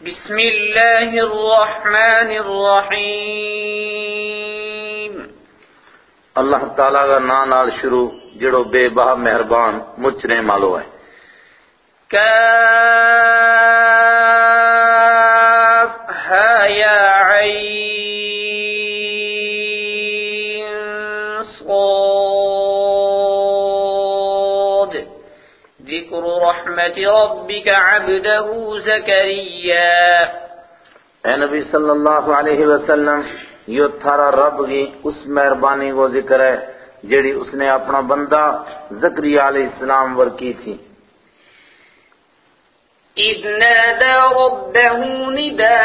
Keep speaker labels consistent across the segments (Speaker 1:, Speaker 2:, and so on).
Speaker 1: بسم الله الرحمن الرحيم.
Speaker 2: اللہ تعالیٰ کا نام نال شروع جڑو بے بہا مہربان مچنے مالو ہے۔
Speaker 1: كاف ها يا عين رحمة ربك عبده زكريا.
Speaker 2: اے نبی صلی اللہ علیہ وسلم یہ تھارا رب کی اس مہربانی کو ذکر ہے جڑی اس نے اپنا بندہ زکریہ علیہ السلام ور کی تھی۔
Speaker 1: إذ نادى ربه نداء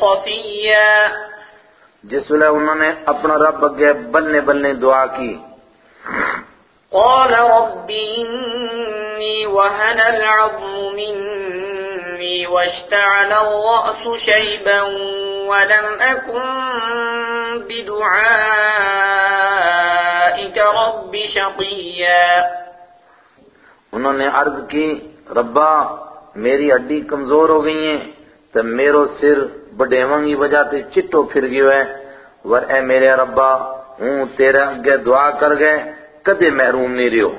Speaker 1: خفيا.
Speaker 2: جس ویلے انہوں نے اپنا رب اگے بلنے بلنے دعا کی۔
Speaker 1: قال رب إني وهن العظم مني واشتعل الرأس شيبا ولم أكن بدعائك رب شقيا.
Speaker 2: انہوں نے عرض کی، ربا، میری ہڈی کمزور ہو گئی ہیں، تو میرو سر بڑھیواں کی وجہ سے چٹو پھر گئے ہے۔ ور اے میرے ربا، ہوں تیرے اگے دعا کر گئے کدے محروم نہیں رہو۔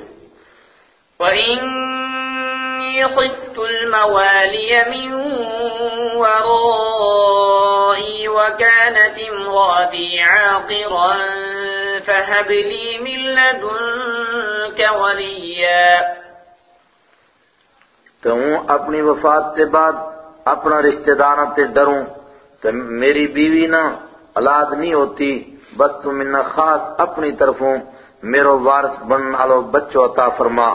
Speaker 1: وإني خفت الموالي من ورائي وكانت امرأتي عاقرا فهب لي من لدنك وليا۔
Speaker 2: تو ہوں اپنی وفات کے بعد اپنا رشتہ داراں تے ڈروں تو میری بیوی نہ اولاد نہیں ہوتی بس تم انہا خاص اپنی طرفوں میرو وارث بن آلو بچو عطا فرما۔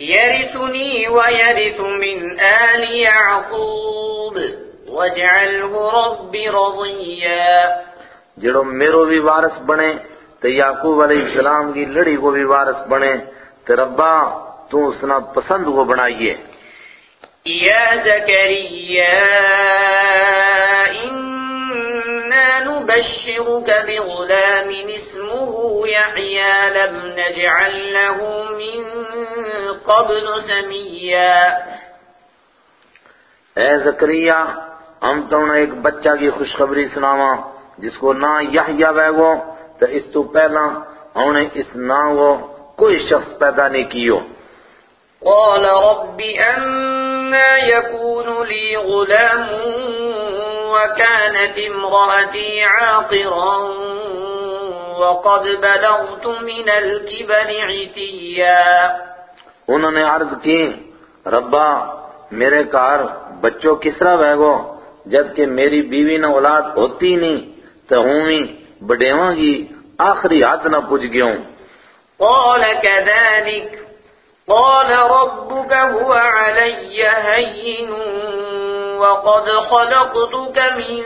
Speaker 1: يرثني ويرث من آل يعقوب واجعله رب رضيا۔
Speaker 2: جڑو میرو بھی وارث بنے تو یعقوب علیہ السلام کی لڑی کو بھی وارث بنے تو ربا تو اسنا پسند کو بنائیے۔
Speaker 1: يا زكريا إنا نبشرك بغلام اسمه يحيى لم نجعل له من قبل سميا.
Speaker 2: اے زکریہ ہم تو انہیں ایک بچہ کی خوشخبری سناواں جس کو نہ یحییٰ بیگو تو اس تو پہلا انہیں اس نام کو کوئی شخص پیدا نہیں کیو۔
Speaker 1: قال رب أنا يكون لي غلام وكانت امرأتي عاقرا وقد بلغت من الكبر عتيا
Speaker 2: انہوں نے عرض کی ربا میرے کار بچوں کس طرح بیگو جبکہ میری بیوی نہ اولاد ہوتی نہیں تو ہوں ہی بڑیواں کی آخری حد نہ پوچھ گیوں۔
Speaker 1: قال كذلك قال ربك هو علي هين وقد خلقتك من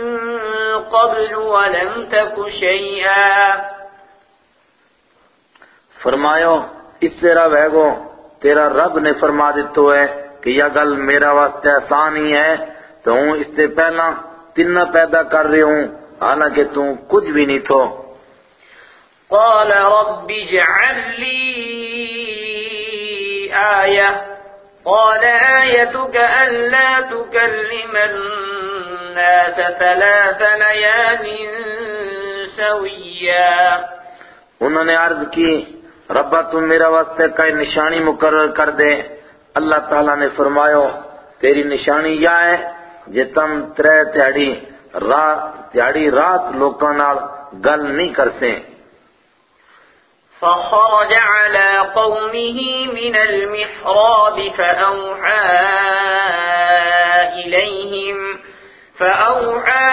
Speaker 1: قبل ولم تك شيئا۔
Speaker 2: فرمایو اس طرح بیگو تیرا رب نے فرما دیتو ہے کہ یہ گل میرا واسطے آسان ہی ہے تو ہوں اس سے پہلا تین پیدا کر رہی ہوں حالانکہ تم کچھ بھی نہیں تھو۔
Speaker 1: قال رب اجعل لي آية قال آيتك ألا تكلم الناس ثلاث ليال سويا۔
Speaker 2: انہوں نے عرض کی ربا تم میرا واسطے کئی نشانی مقرر کر دے۔ اللہ تعالیٰ نے فرمایا، تیری نشانی یہ ہے جے تم ترے تیاڑی رات تیاڑی رات لوکاں نال گل نہیں کر سیں۔
Speaker 1: فخرج على قومه من المحراب فأوحى إليهم فأوحى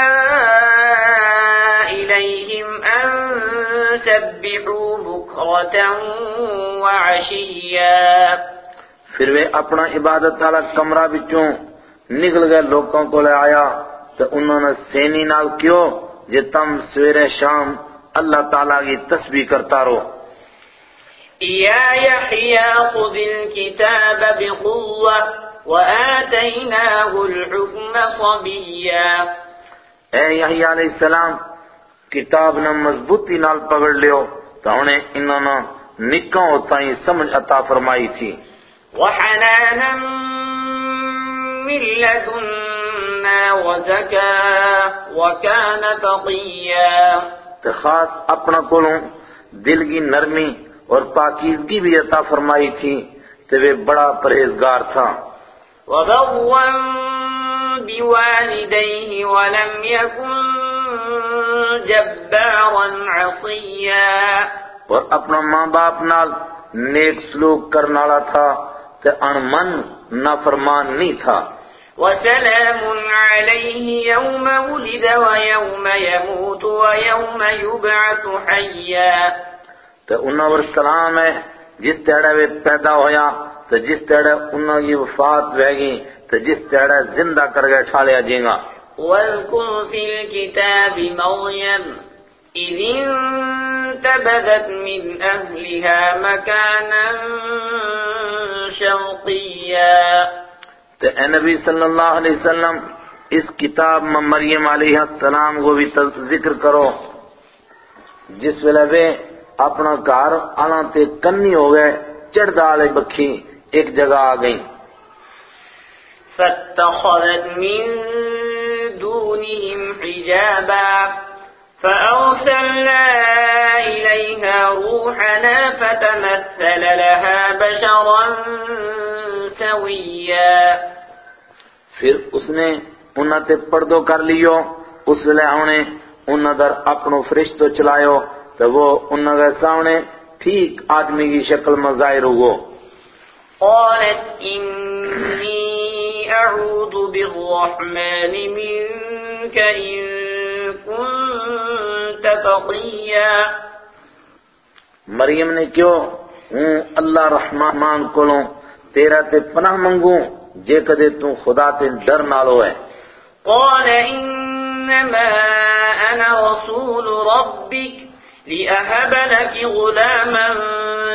Speaker 1: إليهم أن سبحوا
Speaker 2: پھر وہ اپنا عبادت والا کمرہ بچوں نکل گئے لوگوں کو لے آیا تو انہوں نے سینی نال کیوں جے تم سویرے شام اللہ تعالیٰ کی تسبیح کرتا رہو۔
Speaker 1: يا يحيى خذ الكتاب بقوة وآتيناه الحكم صبيا
Speaker 2: اے یحییٰ علیہ السلام کتاب نہ مضبوطی نال پکڑ لیو۔ تو انہیں انہوں نے نکاں ہوتا ہی سمجھ عطا فرمائی تھی۔
Speaker 1: وحنانا من لدنا وزكاة وكان تقيا۔
Speaker 2: تو خاص اپنا کولوں دل کی نرمی اور پاکیزگی بھی عطا فرمائی تھی تو وہ بڑا پرہیزگار تھا۔
Speaker 1: وبرا بوالديه ولم يكن جبارا عصيا۔
Speaker 2: اور اپنا ماں باپ نال نیک سلوک کرنے والا تھا تے انمن نافرمان نہیں تھا۔
Speaker 1: وسلام عليه يوم ولد ويوم يموت ويوم يبعث حيا
Speaker 2: تے انہاں ور سلام ہے جس تیڑے وہ پیدا ہویا تے جس تیڑے انہاں کی وفات ہوئے گی تے جس تیڑے زندہ کر گئے ٹھالیا جیں گا
Speaker 1: واذكر في الكتاب مريم إذ انتبذت من أهلها مكانا شرقيا.
Speaker 2: اے نبی صلی اللہ علیہ وسلم اس کتاب میں مریم علیہ السلام کو بھی ذکر کرو جس ویلے وہ اپنا گھر آنا تے کنی ہو گئے چڑھ دالے بکھی ایک جگہ آ گئی
Speaker 1: فاتخذت من دونهم حجابا. فأرسلنا إليها روحنا فتمثل لها بشرا سويا.
Speaker 2: پھر اس نے انہاں تے پردو کر لیو اس ویلے انہیں انہاں در اپنو فرشتو چلایو تو وہ انہاں کے سامنے ٹھیک آدمی کی شکل میں ظاہر ہوگو۔
Speaker 1: قالت إني أعوذ بالرحمن منك إن كنت تقيا
Speaker 2: مریم نے کیوں؟ ہوں اللہ رحمان کولوں تیرا تے پناہ منگوں جے کدے تو خدا تے ڈر نالو ہے
Speaker 1: قال إنما أنا رسول ربك لأهب لك غلاما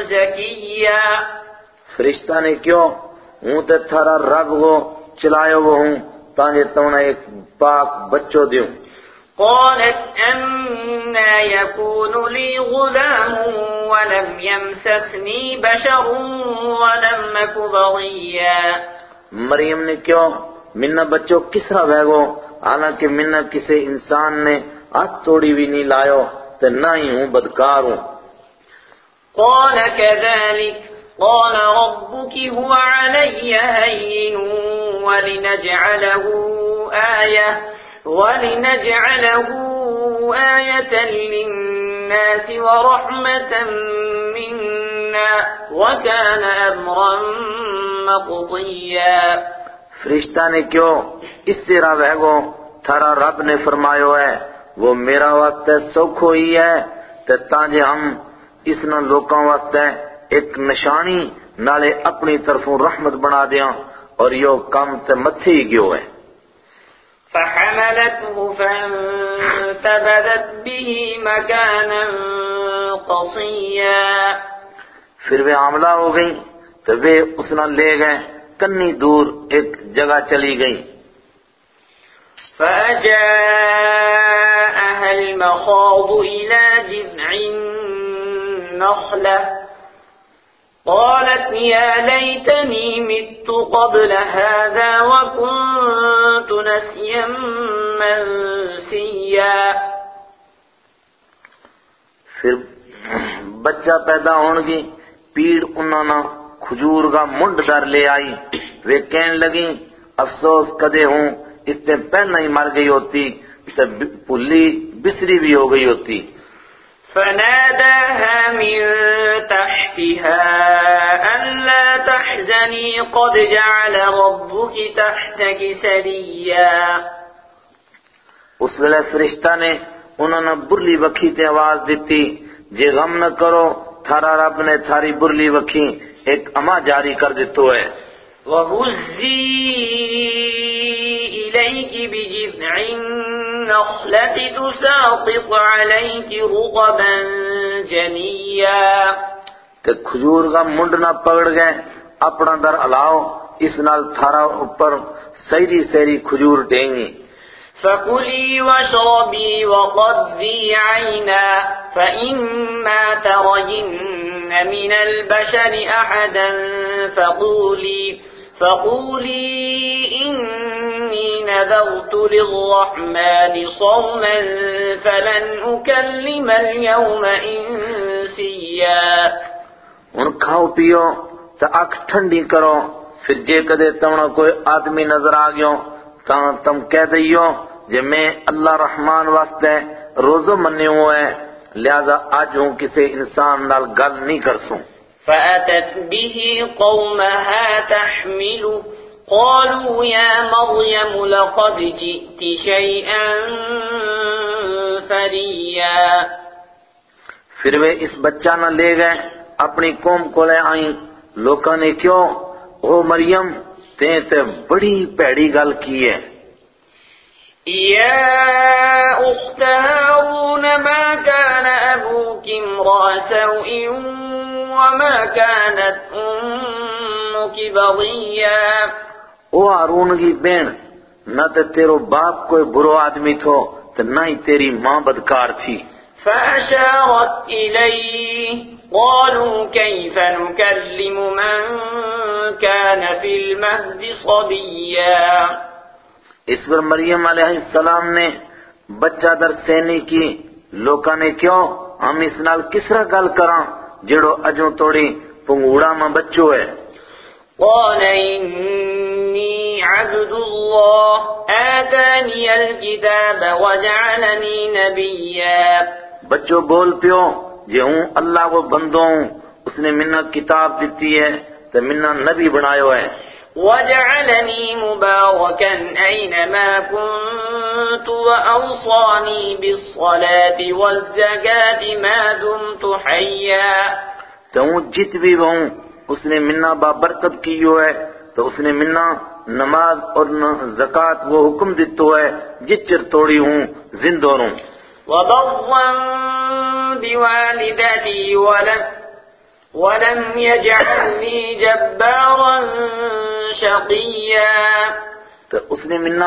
Speaker 1: زكيا.
Speaker 2: فرشتہ نے کیوں؟ ہوں تے تھارا رب کو چلایو وہ ہوں تانجے تونا ایک پاک بچو دیوں۔
Speaker 1: قالت أنا يكون لي غلام ولم يمسسني بشر ولم أك بغيا۔
Speaker 2: مریم نے کیوں؟ منہ بچوں کس طرح بھیگو حالانکہ منہ کسی انسان نے ہاتھ توڑی بھی نہیں لایو تے نہ ہی ہوں بدکار ہوں۔
Speaker 1: قال كذلك قال ربك هو علي هين ولنجعله آية ولنجعله آية للناس ورحمة منا، وكان أمرا مقضيا.
Speaker 2: فرشتہ نے کیوں اس سے طرح بھیگو تھارا رب نے فرمایو ہے، وہ میرا وقت ہے سوکھو ہی ہے، تے تانجے ہم اس نہ لوکاں وقت ہے، ایک نشانی نالے اپنی طرفوں رحمت بنا دیاں۔ اور یو کم تے متھی گیو ہے۔
Speaker 1: فحملته فانتبذت به مكانا قصيا
Speaker 2: پھر وہ عاملہ ہو گئی تو وہ اس نہ لے گئے۔ کنی دور ایک جگہ چلی گئی۔
Speaker 1: فأجاءها المخاض إلى جذع النخلة۔ قالت، يا ليتني مت قبل هذا وكنت نسيا منسيا.
Speaker 2: پھر بچہ پیدا ہون گی، پیڑ انہوں نے کھجور کا منڈ در لے آئی۔ وہ کہن لگی، افسوس کدے ہوں، اس نے پہلے ہی مر گئی ہوتی تو پلی بسری بھی ہو گئی ہوتی۔
Speaker 1: فناداها من تحتها ألا تحزني قد جعل ربك تحتك سريا۔
Speaker 2: اس ویلے فرشتہ نے انہوں نے برلی وکھی تے آواز دیتی جے غم نہ کرو تھارا رب نے تھاری برلی وکھی ایک اما جاری کر دیتو ہے۔
Speaker 1: وهزي إليك بجذع النخلة تساقط عليك رطبا جنيا.
Speaker 2: کہ کھجور کا منڈ نہ پکڑ گئے اپنا در الاؤ اس نال تھارا اوپر سیری سیری کھجور دیں گی
Speaker 1: فكلي واشربي وقضي عينا فإما ترين من البشر أحدا فقولي فقولي إني نذرت للرحمن صوما فلن أكلم اليوم إنسيا
Speaker 2: ان کھاؤ پیو تو اکھ ٹھنڈی کرو، پھر جے کدے تمنا کوئی آدمی نظر آ گیو تا تم کہہ دئیو جے میں اللہ رحمان واسطے روزو مننے ہوئے لہذا آج ہوں کسی انسان نال گل نہیں کر سوں۔
Speaker 1: فأتت به قومها تحمله قالوا يا مريم لقد جئت شيئا فريا
Speaker 2: پھر وہ اس بچہ نہ لے گئے، اپنی قوم کو لے آئیں۔ لوکاں نے کیوں؟ او مریم، تیں تے بڑی پیڑی گل کی ہے۔
Speaker 1: يا أخت هارون ما كان أبوك امرأ سوء وما كانت أمك بغيا؟
Speaker 2: أو ہارون کی بین نہ تے تیرو باپ کوئی برو آدمی تھو تو نہ ہی تیری ماں بدکار تھی۔
Speaker 1: فأشارت إليه قالوا كيف نكلم من كان في المهد صبيا؟
Speaker 2: اس پر مریم علیہ السلام نے بچہ در سینی کی لوکاں نے کیوں؟ ہم اس نال کس طرح گل کراں؟ جڑو اجوں توڑی پنگوڑا میں بچو ہے۔
Speaker 1: قال إني عبد الله آتاني الكتاب وجعلني نبيا۔
Speaker 2: بچو بول پیو جے ہوں اللہ کو بندوں اس نے منہ کتاب دیتی ہے تو منہ نبی بنایو ہے۔
Speaker 1: وجعلني مباركا أينما كنت وأوصاني بالصلاة والزكاة ما دمت حيا.
Speaker 2: تو جت بھی ہوں اس نے منہ بابرکت کیو ہے تو اس نے منہ نماز اور زکاة وہ حکم دیتو ہے جت چر توڑی ہوں زندوں
Speaker 1: وبرا بوالدتي ولم ولم يجعلني جبارا شقيا
Speaker 2: تو اس نے منہ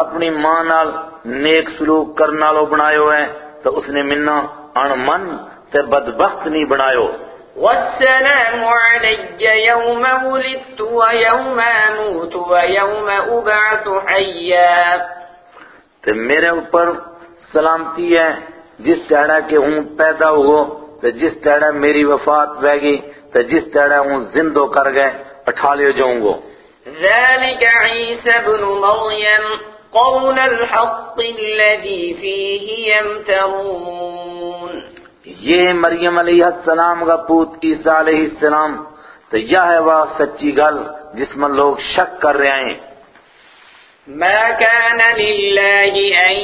Speaker 2: اپنی ماں نال نیک سلوک کرنا لو بنایو ہے۔ تو اس نے منہ ان من تے بدبخت نہیں بنایو
Speaker 1: والسلام علي يوم ولدت ويوم أموت ويوم أبعث حيا
Speaker 2: تے میرے اوپر سلامتی ہے جس تیڑا کہ ہوں پیدا ہو تو جس تیڑا میری وفات بہ گئی تو جس تیڑا ہوں زندو کر گئے اٹھالیو جاؤں گو۔
Speaker 1: ذلك عيسى ابن مريم قول الحق الذي فيه يمترون۔
Speaker 2: یہ مریم علیہ السلام کا پوت عیسیٰ علیہ السلام تو یہ ہے وہ سچی گل جس میں لوگ شک کر رہے ہیں۔
Speaker 1: ما كان لله أن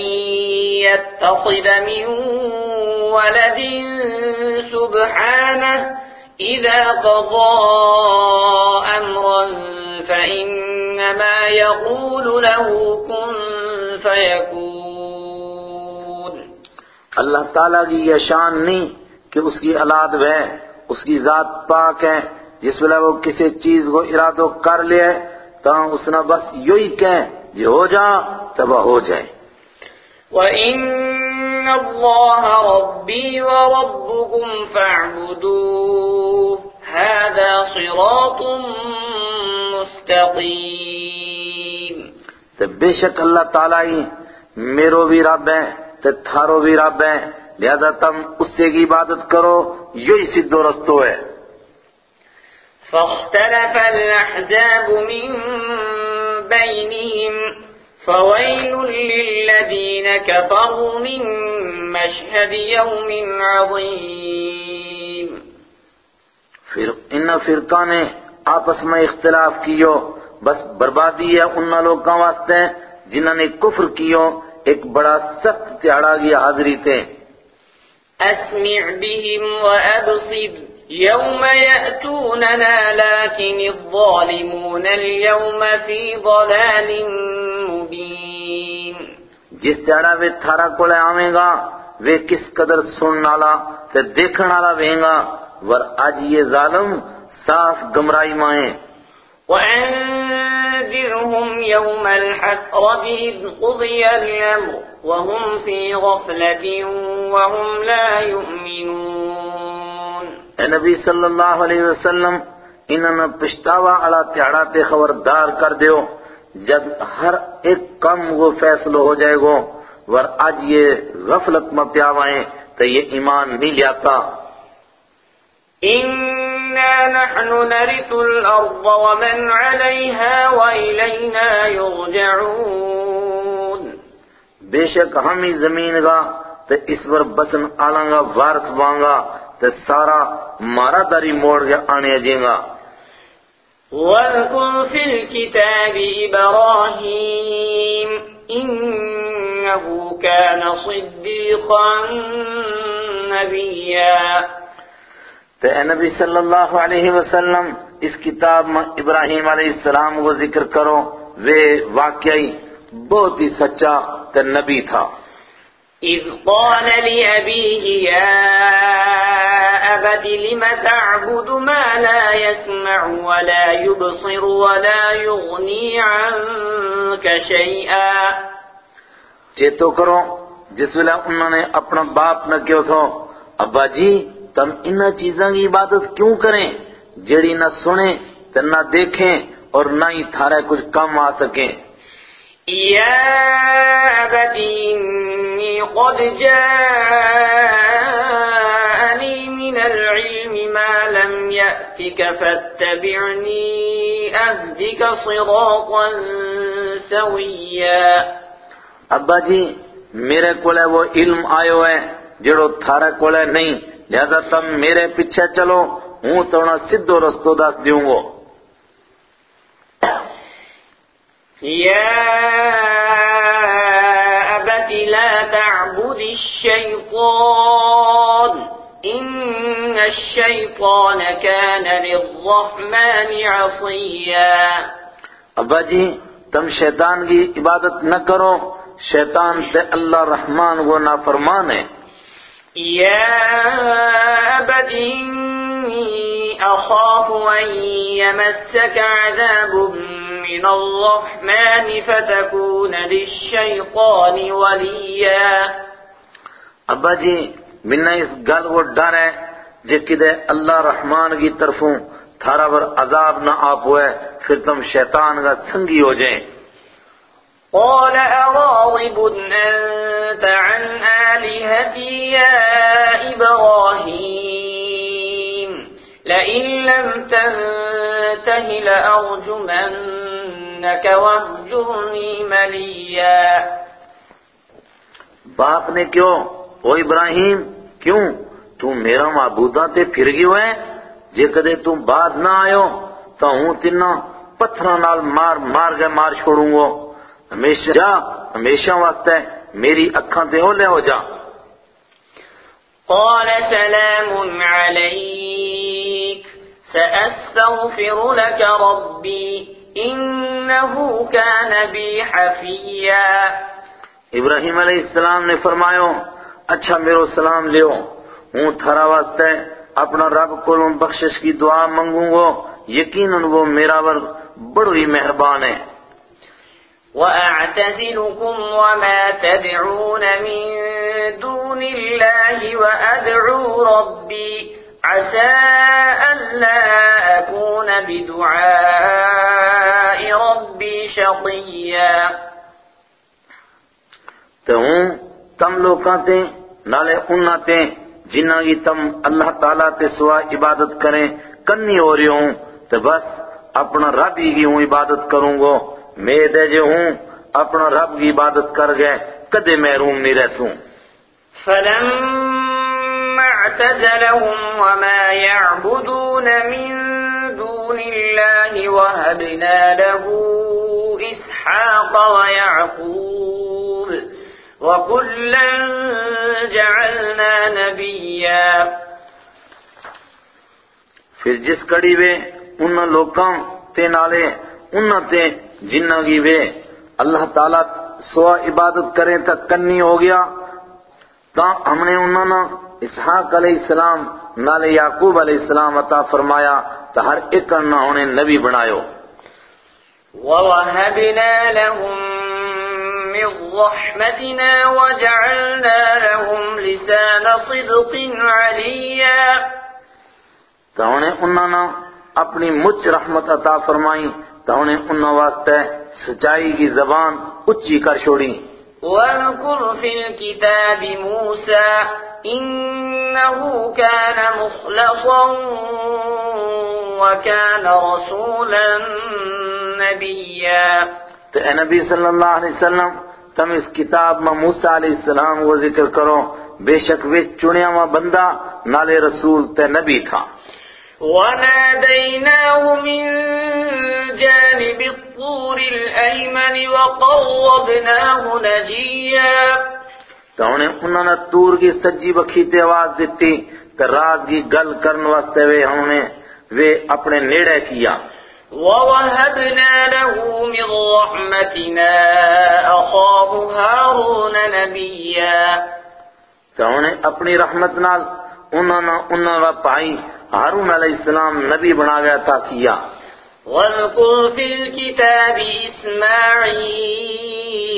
Speaker 1: يتخذ من ولد سبحانه إذا قضى أمرا فإنما يقول له كن فيكون
Speaker 2: اللہ تعالیٰ کی یہ شان نہیں کہ اس کی اولاد ہے، اس کی ذات پاک ہے، جس ویلے وہ کسی چیز کو ارادو کر لے تو اس نے بس یہی کہیں۔ جو ہو جا تب ہو جائے۔
Speaker 1: وَإِنَّ اللَّهَ رَبِّي وَرَبُّكُمْ فَاعْبُدُوهُ هَذَا صِرَاطٌ مُسْتَقِيمٌ۔
Speaker 2: تو بے شک اللہ تعالیٰ ہی میرو بھی رب ہے تو تھارو بھی رب ہے لہذا تم اس سے کی عبادت کرو یہی سدھ و رستو ہے۔
Speaker 1: فاختلف الأحزاب من بينهم فويل للذين كفروا من مشهد يوم عظيم
Speaker 2: ان فرقہ نے آپس میں اختلاف کیو بس بربادی ہے ان لوگوں واسطے جنہوں نے کفر کیو ایک بڑا سخت تیاڑا گیا حاضری تھے
Speaker 1: أسمع بهم وأبصر۔ يوم يأتوننا لكن الظالمون اليوم في ضلال مبين۔
Speaker 2: جس تیاڑا وہ تھارا کولے آویں گا وہ کس قدر سنن والا تے دیکھن والا وہیں گا ور آج یہ ظالم صاف گمرائی مائیں
Speaker 1: وأنذرهم يوم الحسرة إذ قضي الأمر وهم في غفلة وهم لا يؤمنون۔
Speaker 2: اے نبی صلی اللہ علیہ وسلم انہوں نے پشتاوا اڑا تیاڑا تے خبردار کر دیو۔ جب ہر ایک کم وہ فیصلہ ہو جائے گو ور آج یہ غفلت میں پیاوائیں تو یہ ایمان نہیں لیاتا۔
Speaker 1: إنا نحن نرث الأرض ومن عليها وإلينا يرجعون۔
Speaker 2: بے شک ہم ہی زمین گا تو اس پر بسن آلاں گا وارث بانگا۔ تو سارا مارا داری موڑ کے آنے جیں گا۔
Speaker 1: واذكر في الكتاب إبراهيم إنه كان صديقا نبيا۔
Speaker 2: تو اے نبی صلی اللہ علیہ وسلم اس کتاب میں ابراہیم علیہ السلام کو ذکر کرو وہ واقعی بہت ہی سچا تو نبی تھا۔
Speaker 1: إذ قال لأبيه يا أبت لم تعبد ما لا يسمع ولا يبصر ولا يغني عنك شيئا؟
Speaker 2: چیتو کرو جس ویلے انہوں نے اپنا باپ نہ کیوں تھو ابا جی تم انہ چیزاں کی عبادت کیوں کریں؟ جڑی نہ سنیں تو نہ دیکھیں اور نہ ہی تھارے کچھ کم آ سکیں۔
Speaker 1: يا أبت إني قد جاءني من العلم ما لم يأتك فاتبعني أهدك صراطا سويا.
Speaker 2: ابا جی میرے کولے وہ علم آئے ہے جڑو تھارے کولے نہیں لہذا تم میرے پیچھے چلو ہوں توڑا سدھو رستو دس دیوں گو۔
Speaker 1: أبت لا تعبد الشيطان. إن الشيطان كان للرحمن عصيا.
Speaker 2: ابا جی تم شیطان کی عبادت نہ کرو. شیطان تے اللہ رحمان وہ نافرمان ہے۔
Speaker 1: يا أبت إني أخاف أن يمسك عذاب من الرحمن فتكون للشيطان وليا.
Speaker 2: ابا جی منا اس گل وہ ڈر ہے جے کدے اللہ رحمان کی طرفوں تھارا پر عذاب نہ آپ ہوئے پھر تم شیطان کا سنگی ہو جائیں۔
Speaker 1: قال أراغب أنت عن آلهتي يا إبراهيم؟ لئن لم تنته لأرجمنك واهجرني مليا.
Speaker 2: باپ نے کیوں؟ او ابراہیم کیوں؟ تو میرا معبودہ تے پھر گیو ہے جے کدے تو بعد نہ آئو تو ہوں تینا پتھروں نال مار مار کے مار چھوڑوں گو۔ ہمیشہ جا ہمیشہ واسطے میری اکھاں تے ہو لے ہو جا۔
Speaker 1: قال سلام عليك سأستغفر لك ربي إنه كان بي حفيا.
Speaker 2: ابراہیم علیہ السلام نے فرمایا اچھا میرو سلام لیو ہوں تھرا واسطے اپنا رب کو بخشش کی دعا منگوں گو یقیناً وہ میرا ور بڑی مہربان ہے۔
Speaker 1: وأعتزلكم وما تدعون من دون الله وأدعو ربي عسى ألا أكون بدعاء. ربي شقيا۔
Speaker 2: تو ہوں تم لوکاں تے نالے انہاں تے جنہ کی تم اللہ تعالیٰ تے سوا عبادت کریں کنی ہو رہی ہوں تو بس اپنا رب ہی کی ہوں عبادت کروں گو؟ میں دے جو ہوں اپنا رب کی عبادت کر گئے کدے محروم نہیں رہسوں
Speaker 1: فلما اعتزلهم وما يعبدون من دون الله وهبنا له إسحاق ويعقوب وكلا جعلنا نبيا.
Speaker 2: پھر جس کڑی وے، ان لوکاں تے نالے، ان تے جنہ کی وے، اللہ تعالیٰ سوا عبادت کریں تک کنی ہو گیا تا ہم نے انہوں نے اسحاق علیہ السلام نالے یعقوب علیہ السلام عطا فرمایا تو ہر ایک کرنا انہیں نبی بنایو
Speaker 1: ووهبنا لهم من رحمتنا وجعلنا لهم لسان صدق عليا۔
Speaker 2: تو انہیں انہوں نے اپنی مچ رحمت عطا فرمائی تو انہیں ان واسطے سچائی کی زبان اچھی کر چھوڑی۔
Speaker 1: واذكر في الكتاب موسى۔ إنه كان مخلصا وكان رسولا نبيا.
Speaker 2: نبی صلی اللہ علیہ وسلم تم اس کتاب میں موسیٰ علیہ السلام کو ذکر کرو بے شک وہ چنیا ہوا بندہ نالے رسول تے نبی تھا۔
Speaker 1: وناديناه من جانب الطور الأيمن وقربناه نجيا.
Speaker 2: تو انہیں انہوں نے تور کی سجی بکھی تے آواز دیتی تو راز کی گل کرن واسطے وے نے وہ اپنے نیڑے کیا۔
Speaker 1: ووهبنا له من رحمتنا أخاه هارون نبيا۔
Speaker 2: تو انہیں اپنی رحمت نال انہوں نے انہوں نے پائی ہارون علیہ السلام نبی بنا گیا تھا کیا۔
Speaker 1: واذكر في الكتاب إسماعيل۔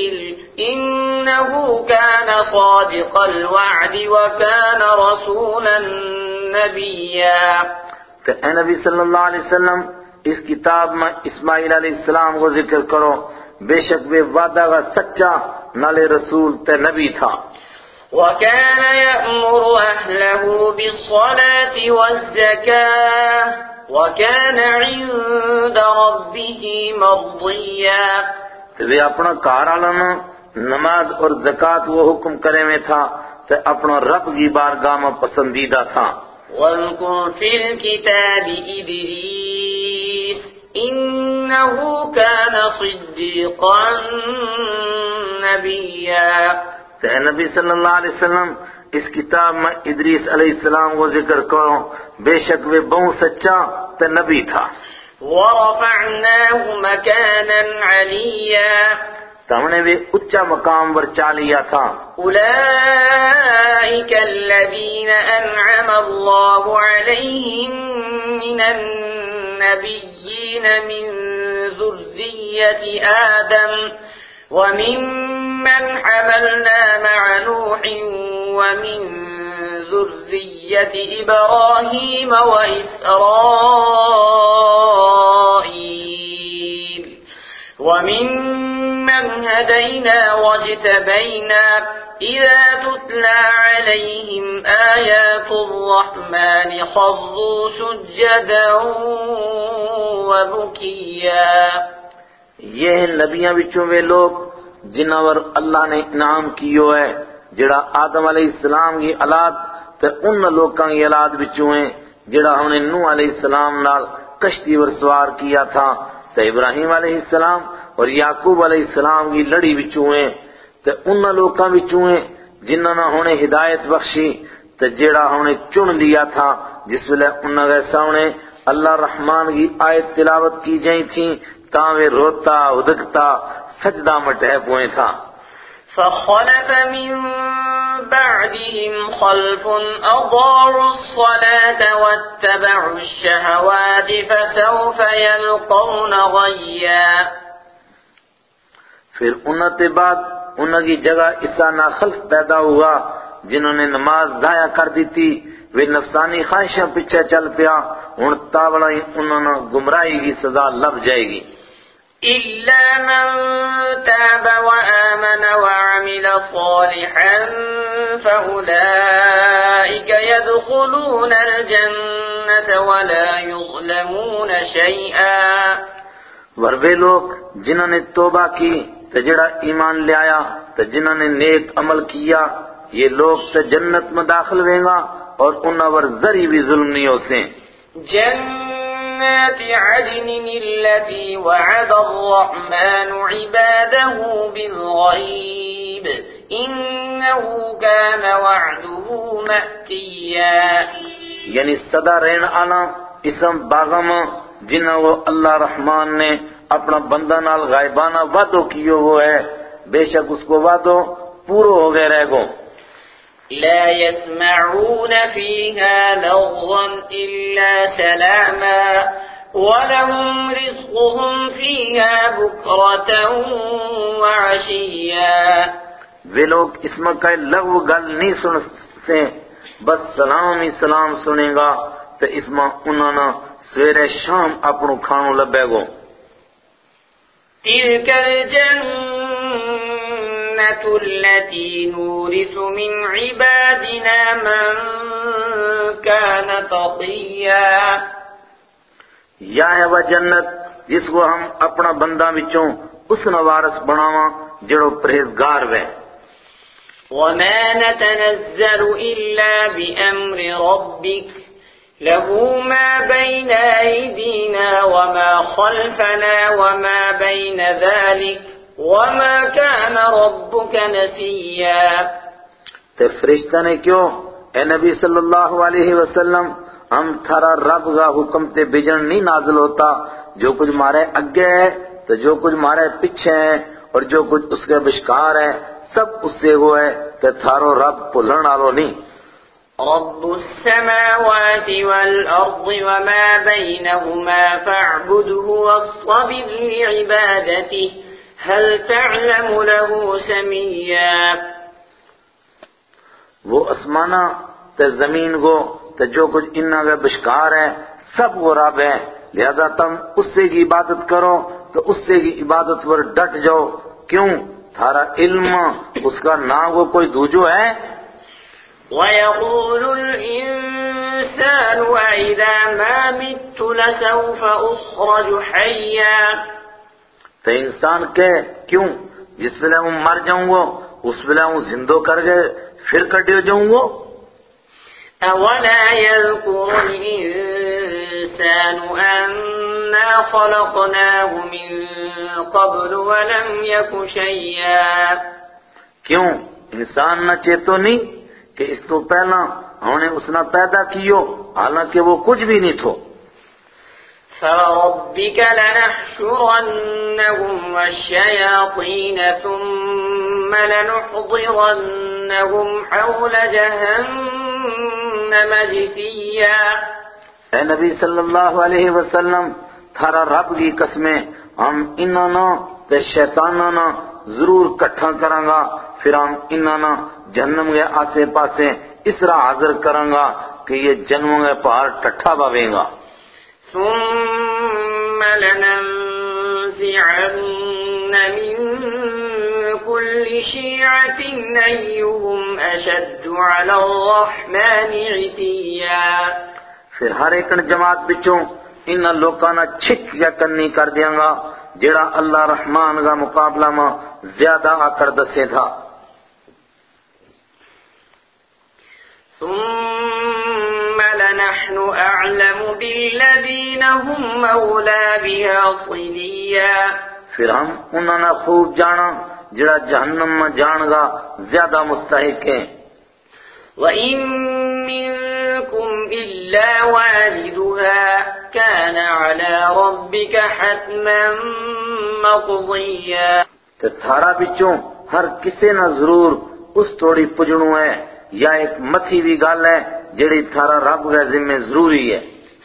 Speaker 1: إنه كان صادق الوعد وكان رسولا نبيا.
Speaker 2: تو اے نبی صلی اللہ علیہ وسلم اس کتاب میں اسماعیل علیہ السلام کو ذکر کرو بے شک بے وعدہ کا سچا نالے رسول تے نبی تھا۔
Speaker 1: وكان يأمر أهله بالصلاة والزكاة وكان عند ربه مرضيا.
Speaker 2: تو وہ اپنا کار آلنا نماز اور زکاة وہ حکم کرے میں تھا تو اپنا رب کی بارگاہ میں پسندیدہ تھا۔
Speaker 1: واذكر في الكتاب إدريس إنه كان صديقا نبيا
Speaker 2: تو نبی صلی اللہ علیہ وسلم اس کتاب میں ادریس علیہ السلام کو ذکر کرو بے شک وہ بہت سچا تے نبی تھا۔
Speaker 1: ورفعناه مكانا عليا
Speaker 2: ہم نے وہ اچا مقام پر چا لیا تھا۔
Speaker 1: أولئك الذين أنعم الله عليهم من النبيين من ذرية آدم وممن حملنا مع نوح ومن ذرية إبراهيم وإسرائيل وممن هدينا واجتبينا إذا تتلى عليهم آيات الرحمن خضوا سجدا وبكيا
Speaker 2: یہ ہیں نبیاں بچوں وہ لوگ جنہاں پر اللہ نے انعام کیو ہے، جڑا آدم علیہ السلام کی اولاد تے ان لوکاں کی اولاد بچوں ہیں، جڑا ہم نے نوح علیہ السلام نال کشتی پر سوار کیا تھا، تے ابراہیم علیہ السلام اور یعقوب علیہ السلام کی لڑی بچوں ہیں، تے ان لوکاں بچوں ہیں، جنہاں نے ہمیں ہدایت بخشی، تے جڑا ہم نے چن لیا تھا، جس ویلے انہاں کے سامنے اللہ رحمان کی آیت تلاوت کی جائیں تھی تاں وہ روتا ادکتا سجدہ مٹہ پوئیں تھا۔
Speaker 1: فخلف من بعدهم خلف أضاعوا الصلاة واتبعوا الشهوات، فسوف يلقون غيا.
Speaker 2: پھر انہوں کے بعد انہوں کی جگہ عیسیٰ ناخلف پیدا ہوا جنہوں نے نماز ضائع کر دی تھی وہ نفسانی خواہشیں پیچھے چل پیا۔ ان تاوڑا ہی انہوں نے گمراہی کی سزا لب جائے گی۔
Speaker 1: إلا من تاب وآمن وعمل صالحا فأولئك يدخلون الجنة ولا يظلمون شيئا۔
Speaker 2: ور وہ لوگ جنہوں نے توبہ کی تو جڑا ایمان لے آیا تو جنہوں نے نیک عمل کیا یہ لوگ تو جنت میں داخل ہوئیں گا اور انہوں ور ذری بھی ظلم نہیں ہو سیں
Speaker 1: جنات عدن التي وعد الرحمن عباده بالغيب إنه كان وعده مأتيا۔
Speaker 2: یعنی صدا رہن آنا اسم باغم جنہوں وہ اللہ رحمان نے اپنا بندہ نال غائبانہ وعدو کیو وہ ہے بے شک اس کو وعدو پورو ہو گئے رہ گو۔
Speaker 1: لا يسمعون فيها لغوا إلا سلاما ولهم رزقهم فيها بكرة وعشيا۔
Speaker 2: وہ لوگ اس میں کئی لغو گل نہیں سن سے بس سلام ہی سلام سنے گا تو اس ماں انہوں نے سویرے شام اپنو کھانو لبے گو۔
Speaker 1: تلك الجنة التي نورث من عبادنا من كان تقيا
Speaker 2: یا ہے وہ جنت جس کو ہم اپنا بندہ بچوں اس نوارس بناواں جڑو پرہیزگار وے۔
Speaker 1: وما نتنزل إلا بأمر ربك له ما بين أيدينا وما خلفنا وما بين ذلك وما كان ربك نسيا.
Speaker 2: تے فرشتہ نے کیوں؟ اے نبی صلی اللہ علیہ وسلم، ہم تھرا رب کا حکم تے بجن نہیں نازل ہوتا۔ جو کچھ مارے اگے ہے تو جو کچھ مارے پیچھے ہے، اور جو کچھ اس کے بشکار ہے، سب اس سے وہ ہے کہ تھارو رب پلن آلو نہیں۔
Speaker 1: رب السماوات والأرض وما بينهما فاعبده واصطبر لعبادته هل تعلم له سميا؟
Speaker 2: وہ اسمانہ تے زمین کو تے جو کچھ انہا کا بشکار ہے، سب وہ رب ہے۔ لہذا تم اس سے کی عبادت کرو تو اس سے کی عبادت پر ڈٹ جاؤ۔ کیوں؟ تھارا علم، اس کا نام وہ کوئی دوجو ہے
Speaker 1: ويقول الإنسان وإذا ما مت لسوف أخرج حيا
Speaker 2: تو انسان کہ کیوں؟ جس ویلے ہوں مر جاؤں گو اس ویلے ہوں زندو کر گئے پھر کٹیو جاؤں گو
Speaker 1: أولا يذكر الإنسان أنا خلقناه من قبل ولم يك شيئا
Speaker 2: کیوں؟ انسان نہ چیتو نہیں؟ کہ اس تو پہلا ہم نے اس نے پیدا کیو حالانکہ وہ کچھ بھی نہیں تھو۔
Speaker 1: فَرَبِّكَ لَنَحْشُرَنَّهُمْ وَالشَّيَاطِينَ ثُمَّ لَنُحْضِرَنَّهُمْ حَوْلَ جَهَنَّمَ جِثِيًّا۔
Speaker 2: اے نبی صلی اللہ علیہ وسلم تھارا رب کی قسمیں ہم انہاں تے شیطاناں ضرور کٹھا کریں گا پھر ہم انہاں جہنم کے آسے پاسے اس طرح حاضر کریں گا کہ یہ جنموں کے پہاڑ ٹٹھا باویں گا۔
Speaker 1: ثم لننزعن من كل شيعة أيهم أشد على الرحمن عتيا
Speaker 2: پھر ہر ایک جماعت بچوں ان لوکاں نہ چھک یا کنی کر دیاں گا جڑا اللہ رحمان کا مقابلہ میں زیادہ آ کر دسے تھا۔
Speaker 1: ثم لنحن أعلم بالذين هم أولى بها صليا
Speaker 2: پھر ہم انہوں نے خوب جانا جڑا جہنم میں جان گا زیادہ مستحق ہیں۔
Speaker 1: وَإِن مِّنكُمْ إِلَّا وَارِدُهَا كَانَ عَلَى رَبِّكَ حَتْمًا مَّقْضِيًّا
Speaker 2: کہ تھارا بچوں ہر کسے نہ ضرور اس توڑی پجنو ہے یا ایک متھی بھی گال ہے جڑی تھارا رب کا ذمہ ضروری ہے۔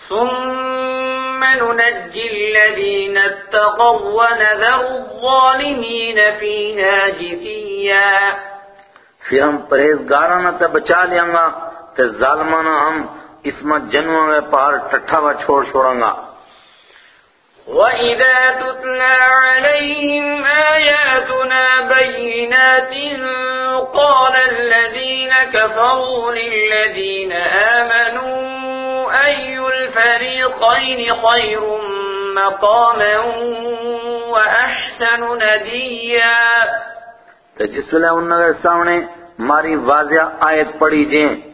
Speaker 1: ثم ننجي الذين اتقوا ونذر الظالمين فيها جثيا۔
Speaker 2: پھر ہم پرہیزگارانہ تے بچا لیاں گا۔ تے ظالمانہ ہم اس میں جنموں میں پار ٹھٹھا و چھوڑ چھوڑاں گا۔
Speaker 1: وَإِذَا تُتْلَى عَلَيْهِمْ آيَاتُنَا بَيِّنَاتٍ قَالَ الَّذِينَ كَفَرُوا لِلَّذِينَ آمَنُوا أَيُّ الْفَرِيقَيْنِ خَيْرٌ مَقَامًا وَأَحْسَنُ نَدِيًّا۔
Speaker 2: تو جس ویلے انہوں کے سامنے ماری واضح آیت پڑی جیں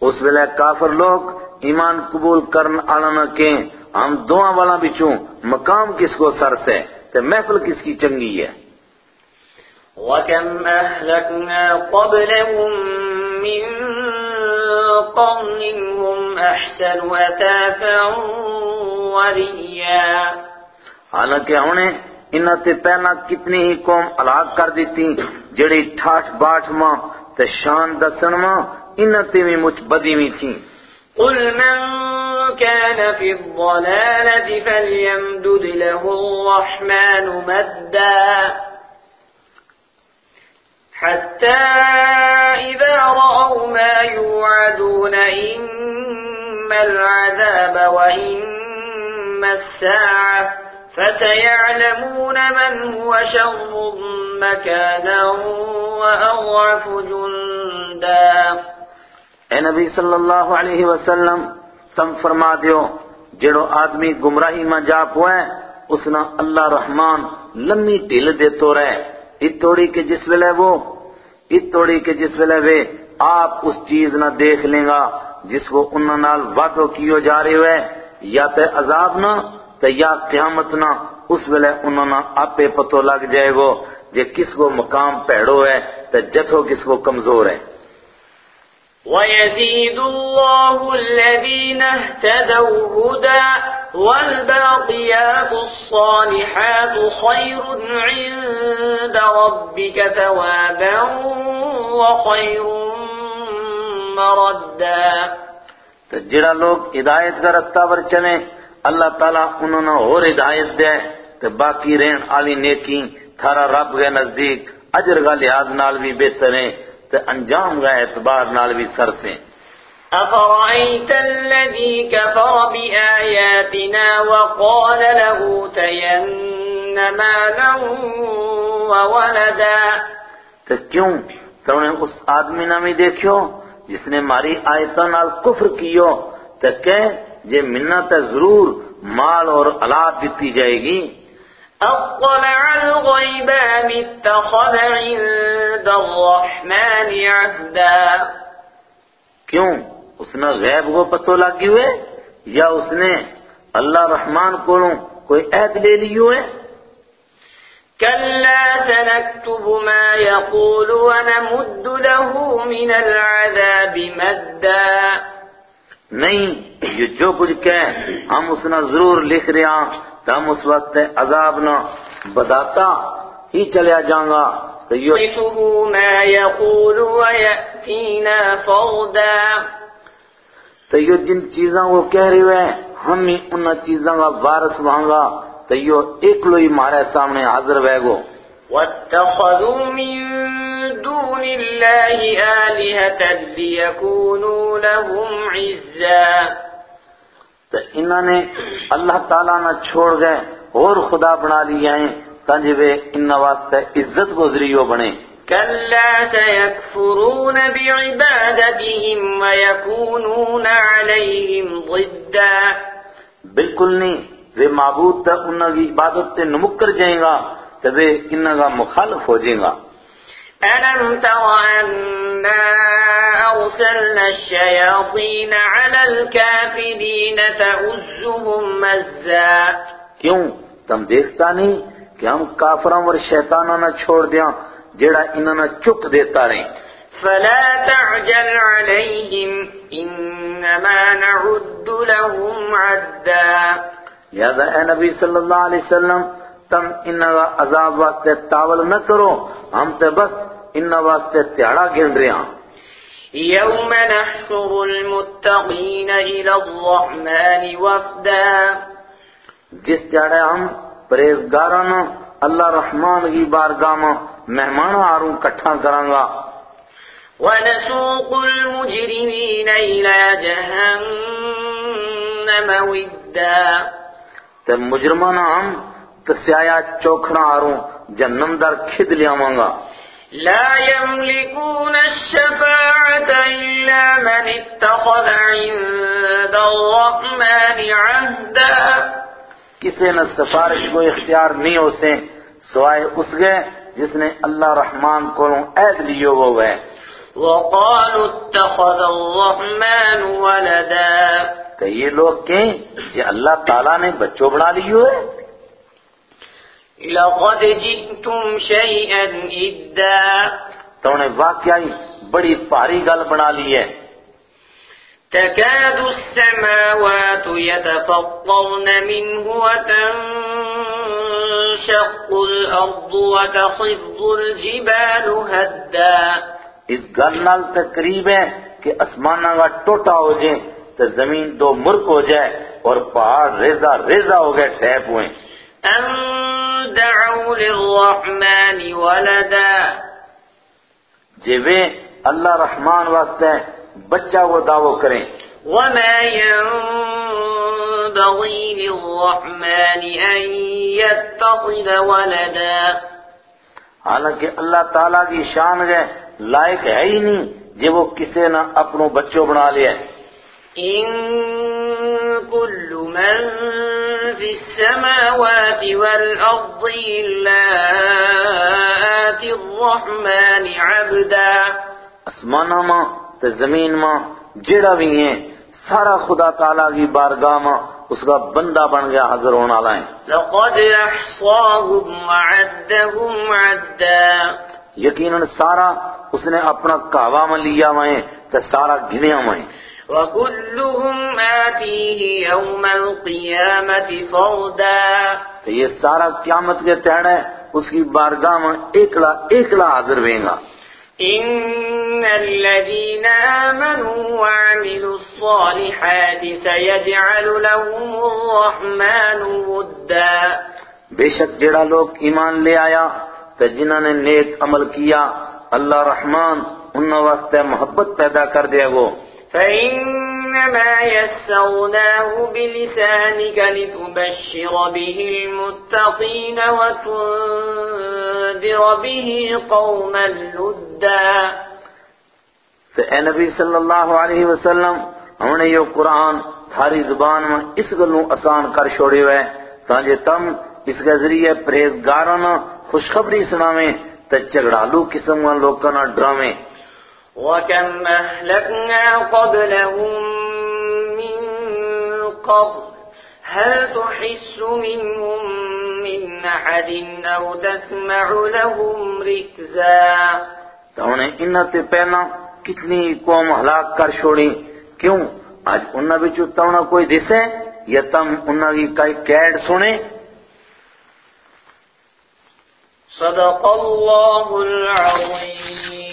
Speaker 2: اس ویلے کافر لوگ ایمان قبول کرن آلنا کے ہم دعا والا بچوں مقام کس کو سر سے؟ تے محفل کس کی چنگی ہے؟
Speaker 1: وَكَمْ أَهْلَكْنَا قَبْلَهُمْ مِنْ قَرْنٍ هُمْ أَحْسَنُ أَثَاثًا وَرِئِيًّا
Speaker 2: حالانکہ انہیں انہاں تے پہلا کتنی ہی قوم ہلاک کر دیتی جڑی ٹھاٹ باٹ ماں تے شان دسن ماں تے بھی مجھ بدی میں تھی
Speaker 1: قل من كان في الضلالة فليمدد له الرحمن مدا. حتى إذا رأوا ما يوعدون إما العذاب وإما الساعة فسيعلمون من هو شر مكانا وأضعف جندا.
Speaker 2: اے نبی صلی اللہ علیہ وسلم، تم فرما دیو، جڑو آدمی گمراہی میں جا پوئے اسنا اللہ رحمان لمی ٹھل دے تو رہے۔ ات توڑی کے جس ویلے وہ ات توڑی کے جس ویلے وے، آپ اس چیز نہ دیکھ لیں گا، جس کو انہوں نال وعدو کیو جا رہے ہوئے۔ یا تے عذاب نہ تے یا قیامت نہ اس ویلے انہوں نے آپے پتو لگ جائے گو، جے کس کو مقام پیڑو ہے، تے جتھو کس کو کمزور ہے۔
Speaker 1: ويزيد الله الذين اهتدوا هدى والباقيات الصالحات خير عند ربك ثوابا وخير مردا
Speaker 2: تو جڑا لوگ ہدایت کا رستہ پر چلیں، اللہ تعالیٰ انہوں نے اور ہدایت دے، تو باقی رہن آلی نیکی تھارا رب کے نزدیک، اجر کا لحاظ نال بھی بہتر ہیں۔ تو انجام کا اعتبار نال بھی سر سے۔
Speaker 1: أفرأيت الذي كفر بآياتنا وقال له تين مالا وولدا
Speaker 2: تو کیوں؟ تو نے اس آدمی نہ بھی دیکھو جس نے ماری آیتوں نال کفر کیو۔ تو کہ یہ منت ضرور مال اور اولاد دیتی جائے گی
Speaker 1: اطلع الغیب ام اتخذ عند الرحمن عهدا
Speaker 2: کیوں؟ اس نے غیب کو پتو لگی ہوئے یا اس نے اللہ رحمان کو کوئی عہد لے لی ہوئے؟
Speaker 1: كلا سنكتب ما يقول ونمد له من العذاب مدا
Speaker 2: نہیں یہ جو کچھ کہے ہم اس نے ضرور لکھ رہے ہیں۔ تو ہم اس وقت عذاب نہ بداتا ہی چلیا جاؤں تو یہ
Speaker 1: ما يقول ويأتينا فردا
Speaker 2: تو یہ جن چیزاں وہ کہہ رہے ہوئے ہم ہی ان چیزوں کا وارث بھانگا تو یہ ایک لو ہی مارے سامنے حاضر بہ گو۔
Speaker 1: واتخذوا من دون الله آلهة ليكونوا لهم عزا۔
Speaker 2: تو انہوں نے اللہ تعالیٰ نہ چھوڑ گئے اور خدا بنا لیا ہیں۔ تاکہ وہ ان واسطے عزت کو ذریعہ بنے۔
Speaker 1: كلا سيكفرون بعبادتهم ويكونون عليهم ضدا۔
Speaker 2: بالکل نہیں۔ وہ معبود تک انہوں کی عبادت سے نمکر جائیں گا وہ انہوں کا مخالف ہو جائیں گا۔
Speaker 1: ألم تر أنا أرسلنا الشياطين على الكافرين تؤزهم مزا؟
Speaker 2: کیوں؟ تم دیکھتا نہیں کہ ہم کافروں اور شیطانوں نہ چھوڑ دیاں جیڑا انہوں نے چک دیتا رہیں
Speaker 1: فلا تعجل عليهم إنما نعد لهم عدا۔
Speaker 2: لہذا اے نبی صلی اللہ علیہ وسلم تم کا عذاب واسطے تاول نہ کرو ہم تے بس انہوں واسطے تیارا گن رہے ہیں
Speaker 1: يوم نحشر المتقين إلى الرحمن وفدا۔
Speaker 2: جس جاڑے ہم پریزگاراں اللہ رحمان کی بارگاہ میں مہمان آروں کٹھا کرانگا
Speaker 1: ونسوق المجرمين إلى جهنم ودا۔
Speaker 2: تے مجرمانہ ہم تسیایا چوکھنا آروں جنم در کھد لیا مانگا۔
Speaker 1: لا يملكون الشفاعة إلا من اتخذ عند الرحمن عهدا۔
Speaker 2: کسی نے سفارش کو اختیار نہیں ہو سے سوائے اس گئے جس نے اللہ رحمان کو عید لیو وہ گئے
Speaker 1: وقالوا اتخذ الرحمن ولدا۔
Speaker 2: تو یہ لوگ کہیں کہ اللہ تعالیٰ نے بچوں بنا لیو ہے۔
Speaker 1: لقد جئتم شيئا إدا.
Speaker 2: تو انہیں واقعی بڑی پاری گل بنا لی ہے۔
Speaker 1: تكاد السماوات يتفطرن منه وتنشق الأرض وتصر الجبال هدا.
Speaker 2: اس گل نال تقریب ہے کہ اسمانہ کا ٹوٹا ہو جائے تو زمین دو مرک ہو جائے اور پہاڑ ریزہ ریزہ ہو گئے ٹیپ ہوئے۔
Speaker 1: دعوا للرحمن ولدا.
Speaker 2: وہ اللہ رحمان واسطے بچہ وہ دعوی کریں۔
Speaker 1: وما ينبغي للرحمن أن يتخذ ولدا.
Speaker 2: حالانکہ اللہ تعالیٰ کی شان ہے لائق ہے ہی نہیں جب وہ کسے نہ اپنوں بچوں بنا لیا
Speaker 1: إن كل من في السماوات والأرض إلا آتي الرحمن عبدا.
Speaker 2: اسمانہ ماں تے زمین ماں جیڑا بھی ہیں سارا خدا تعالیٰ کی بارگاہ ماں اس کا بندہ بن گیا حضر ہونا لائیں
Speaker 1: لقد أحصاهم وعدهم عدا.
Speaker 2: یقیناً سارا اس نے اپنا میں لیا ہوئے تے سارا گنیا ہوئے
Speaker 1: وكلهم آتيه يوم القيامة فردا
Speaker 2: تو یہ سارا قیامت کے تحت ہے اس کی بارگاہ میں ایکلا ایکلا حاضر ہوئیں گا۔
Speaker 1: إن الذين آمنوا وعملوا الصالحات سيجعل لهم الرحمن ودا۔
Speaker 2: بے شک جڑا لوگ ایمان لے آیا تو جنہوں نے نیک عمل کیا اللہ رحمان ان واسطے محبت پیدا کر دے گو۔
Speaker 1: فإنما يسرناه بلسانك لتبشر به المتقين وتنذر به قوما لدا
Speaker 2: تو اے نبی صلی اللہ علیہ وسلم، ہم نے یہ قرآن تھاری زبان میں اس گلوں آسان کر چھوڑے ہوئے تاکہ تم اس کے ذریعے پرہیزگارانہ خوشخبری سناویں، تے جھگڑالو قسم کے لوگوں نہ ڈراویں۔
Speaker 1: وكم أهلكنا قبلهم من قبل هل تحس منهم من أحد أو تسمع لهم ركزا؟
Speaker 2: تو انہیں انہ تے پہلا کتنی قوم ہلاک کر چھوڑی؟ کیوں؟ آج انہ بچو تونا کوئی دسے؟ یا تم انہ کی کئی کیڈ سنے؟
Speaker 1: صدق الله العظيم.